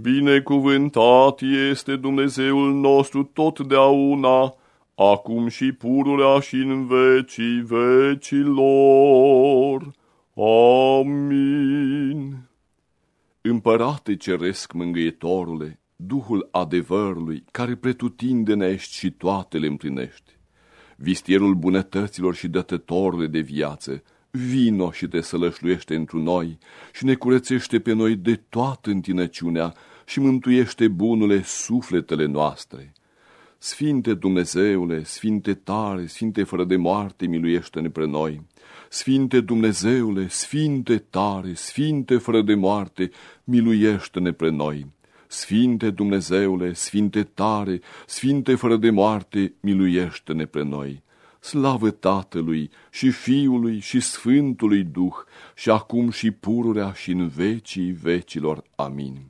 Binecuvântat este Dumnezeul nostru totdeauna, acum și pururea și în vecii vecilor. Amin. Împărate ceresc mângâietorule, Duhul adevărului, care pretutindene ești și toate le împlinești, vistierul bunătăților și dătătorule de viață, vino și te sălășluiește întru noi și ne curățește pe noi de toată întinăciunea și mântuiește bunule sufletele noastre. Sfinte Dumnezeule, Sfinte tare, Sfinte fără de moarte, miluiește-ne pre noi. Sfinte Dumnezeule, Sfinte tare, Sfinte fără de moarte, miluiește-ne pre noi. Sfinte Dumnezeule, Sfinte tare, Sfinte fără de moarte, miluiește-ne pre noi. Slavă Tatălui și Fiului și Sfântului Duh și acum și pururea și în vecii vecilor. Amin.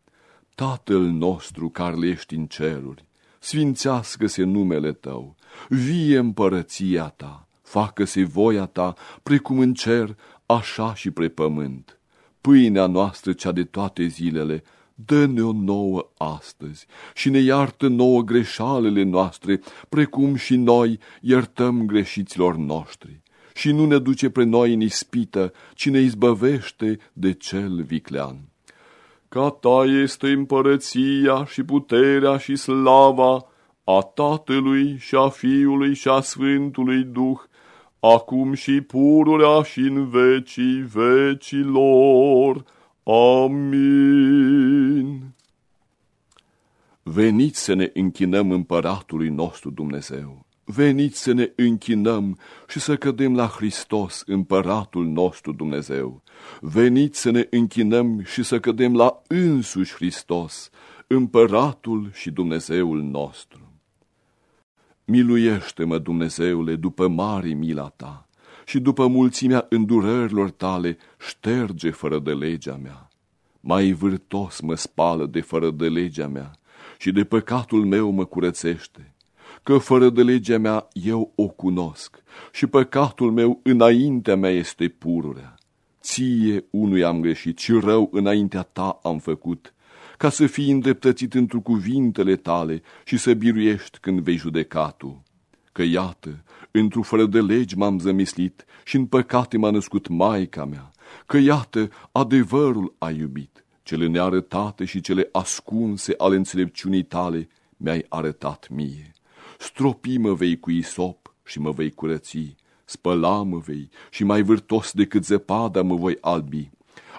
Tatăl nostru care ești în ceruri, sfințească-se numele Tău, vie împărăția Ta, facă-se voia Ta, precum în cer, așa și pre pământ. Pâinea noastră cea de toate zilele, dă-ne-o nouă astăzi și ne iartă nouă greșalele noastre, precum și noi iertăm greșiților noștri. Și nu ne duce pre noi în ispită, ci ne izbăvește de cel viclean. Ca ta este împărăția și puterea și slava a Tatălui și a Fiului și a Sfântului Duh, acum și pururea și în vecii vecilor. Amin. Veniți să ne închinăm împăratului nostru Dumnezeu. Veniți să ne închinăm și să cădem la Hristos, împăratul nostru Dumnezeu. Veniți să ne închinăm și să cădem la însuși Hristos, împăratul și Dumnezeul nostru. Miluiește-mă, Dumnezeule, după mari mila ta și după mulțimea îndurărilor tale, șterge fără de legea mea. Mai vârtos mă spală de fără de legea mea și de păcatul meu mă curățește, că fără de legea mea eu o cunosc și păcatul meu înaintea mea este pururea. Ție unui am greșit și rău înaintea ta am făcut, ca să fii îndreptățit într cuvintele tale și să biruiești când vei judeca tu. Că iată, într-o fără de legi m-am zămislit și în păcate m-a născut Maica mea, că iată, adevărul a iubit, cele nearătate și cele ascunse ale înțelepciunii tale mi-ai arătat mie. Stropi mă vei cu isop și mă vei curăți, spăla mă vei și mai vârtos decât zăpada mă voi albi.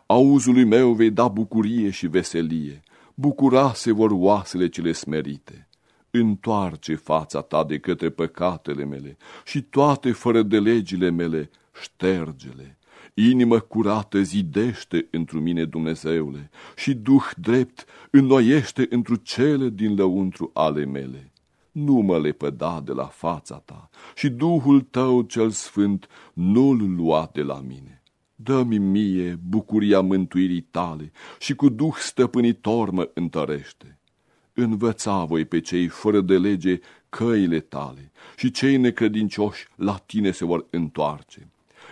Auzului meu vei da bucurie și veselie, bucura se vor oasele cele smerite întoarce fața ta de către păcatele mele și toate fără de legile mele, ștergele. Inimă curată zidește întru mine, Dumnezeule, și Duh drept înnoiește întru cele din lăuntru ale mele. Nu mă lepăda de la fața ta și Duhul tău cel sfânt nu-l lua de la mine. Dă-mi mie bucuria mântuirii tale și cu Duh stăpânitor mă întărește învăța voi pe cei fără de lege căile tale și cei necredincioși la tine se vor întoarce.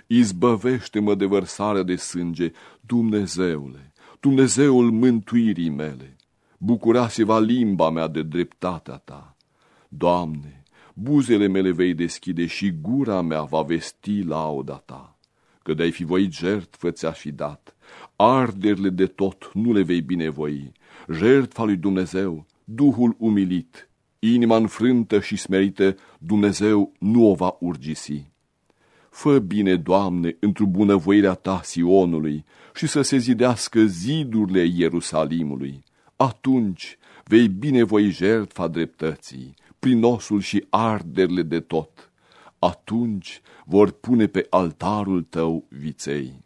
Izbăvește-mă de vărsarea de sânge, Dumnezeule, Dumnezeul mântuirii mele. Bucura-se-va limba mea de dreptatea ta. Doamne, buzele mele vei deschide și gura mea va vesti lauda ta. Că de-ai fi voi jertfă ți-aș fi dat, arderile de tot nu le vei binevoi, jertfa lui Dumnezeu Duhul umilit, inima înfrântă și smerită, Dumnezeu nu o va urgisi. Fă bine, Doamne, într-o bunăvoirea ta Sionului și să se zidească zidurile Ierusalimului. Atunci vei binevoi jertfa dreptății, prin osul și arderile de tot. Atunci vor pune pe altarul tău viței.